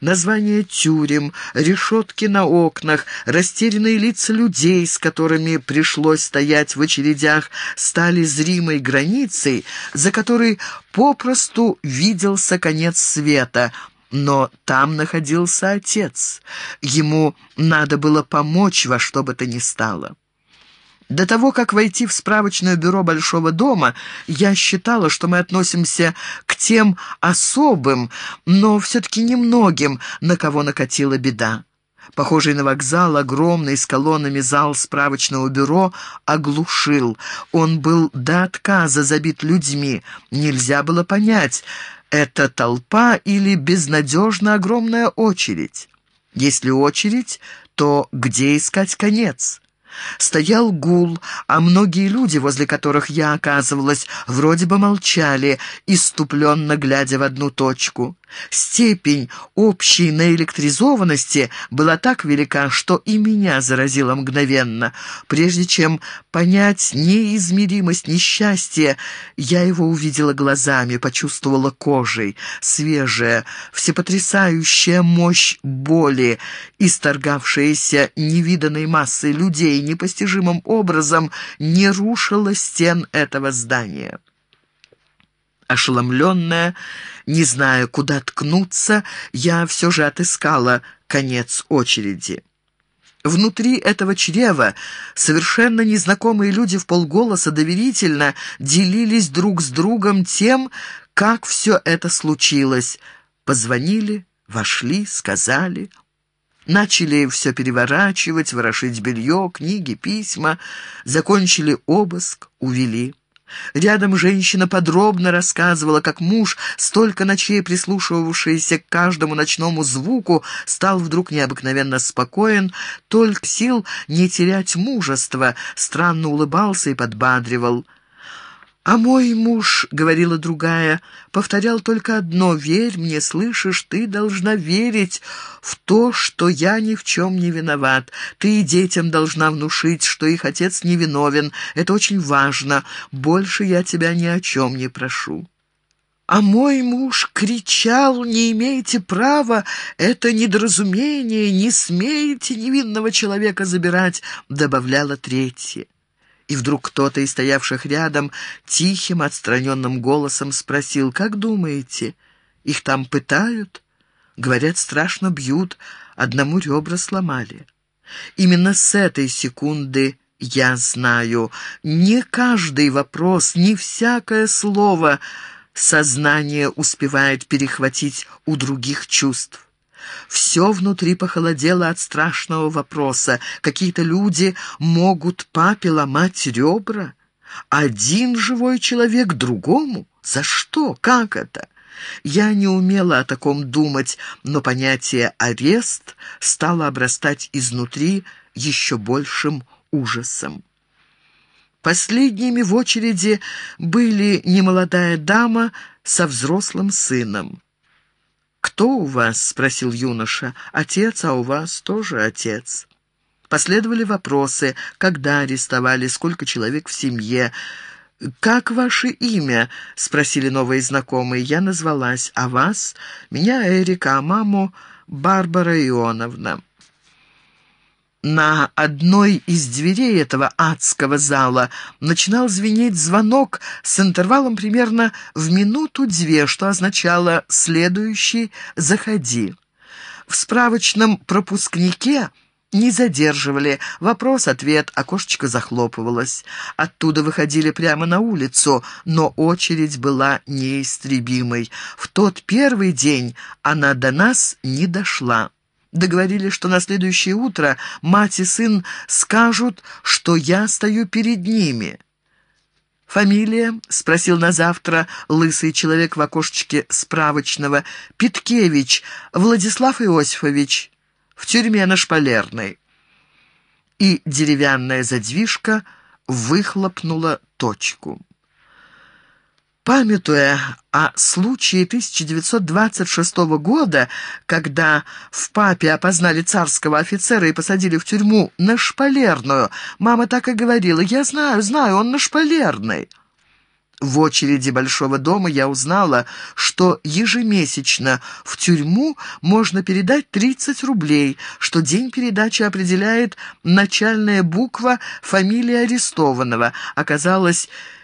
Названия тюрем, решетки на окнах, растерянные лица людей, с которыми пришлось стоять в очередях, стали зримой границей, за которой попросту виделся конец света — но там находился отец. Ему надо было помочь во что бы то ни стало. До того, как войти в справочное бюро Большого дома, я считала, что мы относимся к тем особым, но все-таки немногим, на кого накатила беда. Похожий на вокзал, огромный, с колоннами зал справочного бюро оглушил. Он был до отказа забит людьми. Нельзя было понять, это толпа или безнадежно огромная очередь. Если очередь, то где искать конец? Стоял гул, а многие люди, возле которых я оказывалась, вроде бы молчали, иступленно глядя в одну точку. Степень общей наэлектризованности была так велика, что и меня заразило мгновенно. Прежде чем понять неизмеримость несчастья, я его увидела глазами, почувствовала кожей. Свежая, всепотрясающая мощь боли, исторгавшаяся невиданной массой людей, непостижимым образом не рушила стен этого здания. Ошеломленная, не зная, куда ткнуться, я все же отыскала конец очереди. Внутри этого чрева совершенно незнакомые люди в полголоса доверительно делились друг с другом тем, как все это случилось. Позвонили, вошли, сказали. Начали все переворачивать, ворошить белье, книги, письма. Закончили обыск, увели. Рядом женщина подробно рассказывала, как муж, столько ночей прислушивавшийся к каждому ночному звуку, стал вдруг необыкновенно спокоен, только сил не терять мужества, странно улыбался и подбадривал. «А мой муж, — говорила другая, — повторял только одно — «Верь мне, слышишь, ты должна верить в то, что я ни в чем не виноват. Ты и детям должна внушить, что их отец невиновен. Это очень важно. Больше я тебя ни о чем не прошу». А мой муж кричал, не имеете права, это недоразумение, не смеете невинного человека забирать, добавляла третья. И вдруг кто-то из стоявших рядом тихим, отстраненным голосом спросил, «Как думаете, их там пытают?» Говорят, страшно бьют, одному ребра сломали. Именно с этой секунды я знаю, не каждый вопрос, не всякое слово сознание успевает перехватить у других чувств. Все внутри похолодело от страшного вопроса. Какие-то люди могут папе ломать ребра? Один живой человек другому? За что? Как это? Я не умела о таком думать, но понятие «арест» стало обрастать изнутри еще большим ужасом. Последними в очереди были немолодая дама со взрослым сыном. «Кто у вас?» — спросил юноша. «Отец, а у вас тоже отец». Последовали вопросы, когда арестовали, сколько человек в семье. «Как ваше имя?» — спросили новые знакомые. Я назвалась. «А вас?» «Меня Эрика, а маму Барбара Ионовна». На одной из дверей этого адского зала начинал звенеть звонок с интервалом примерно в минуту-две, что означало «следующий, заходи». В справочном пропускнике не задерживали. Вопрос-ответ, окошечко захлопывалось. Оттуда выходили прямо на улицу, но очередь была неистребимой. В тот первый день она до нас не дошла. Договорились, что на следующее утро мать и сын скажут, что я стою перед ними. «Фамилия?» — спросил на завтра лысый человек в окошечке справочного. «Питкевич Владислав Иосифович. В тюрьме на Шпалерной». И деревянная задвижка выхлопнула точку. Памятуя о случае 1926 года, когда в папе опознали царского офицера и посадили в тюрьму на шпалерную, мама так и говорила «Я знаю, знаю, он на шпалерной». В очереди Большого дома я узнала, что ежемесячно в тюрьму можно передать 30 рублей, что день передачи определяет начальная буква фамилии арестованного. Оказалось,